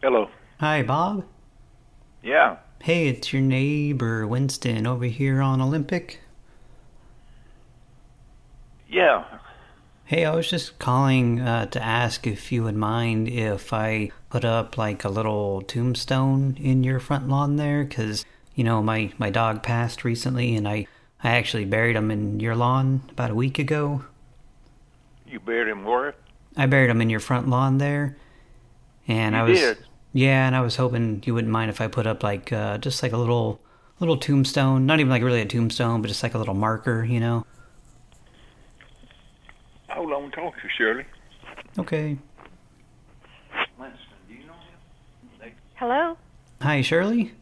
Hello. Hi, Bob. Yeah. Hey, it's your neighbor, Winston, over here on Olympic. Yeah. Hey, I was just calling uh, to ask if you would mind if I put up like a little tombstone in your front lawn there, because you know my my dog passed recently, and I I actually buried him in your lawn about a week ago. You buried him where? I buried him in your front lawn there, and You I was did? yeah, and I was hoping you wouldn't mind if I put up like uh, just like a little little tombstone, not even like really a tombstone, but just like a little marker, you know. Hold on, talk to Shirley. Okay. Winston, do you know him? Hello? Hi, Shirley.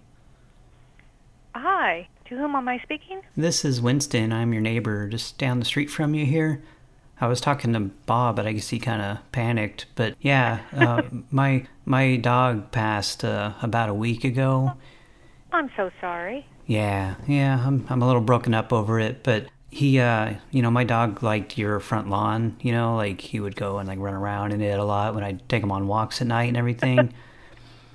Hi. To whom am I speaking? This is Winston. I'm your neighbor, just down the street from you here. I was talking to Bob, but I guess he kind of panicked. But yeah, uh, my my dog passed uh, about a week ago. I'm so sorry. Yeah, yeah, I'm I'm a little broken up over it, but he, uh, you know, my dog liked your front lawn. You know, like he would go and like run around in it a lot when I take him on walks at night and everything.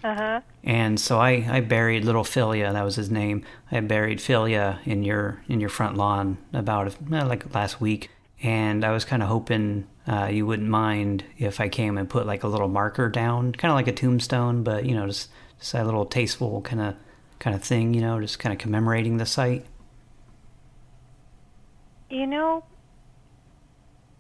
Uh huh. And so I, I buried little Philia, that was his name. I buried Philia in your in your front lawn about eh, like last week, and I was kind of hoping uh, you wouldn't mind if I came and put like a little marker down, kind of like a tombstone, but you know, just just a little tasteful kind of kind of thing, you know, just kind of commemorating the site. You know,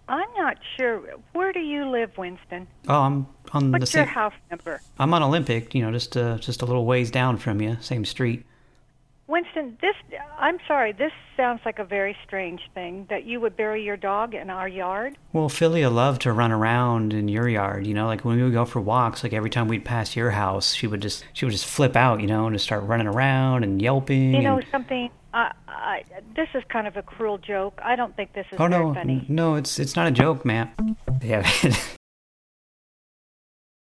I'm not sure. Where do you live, Winston? Oh, I'm on the What's your house number? I'm on Olympic, you know, just uh, just a little ways down from you, same street. Winston, this, I'm sorry, this sounds like a very strange thing that you would bury your dog in our yard. Well, Philia loved to run around in your yard, you know, like when we would go for walks, like every time we'd pass your house, she would just she would just flip out, you know, and just start running around and yelping. You know and, something? I, I, this is kind of a cruel joke. I don't think this is oh no, funny. no, it's it's not a joke, man. Yeah,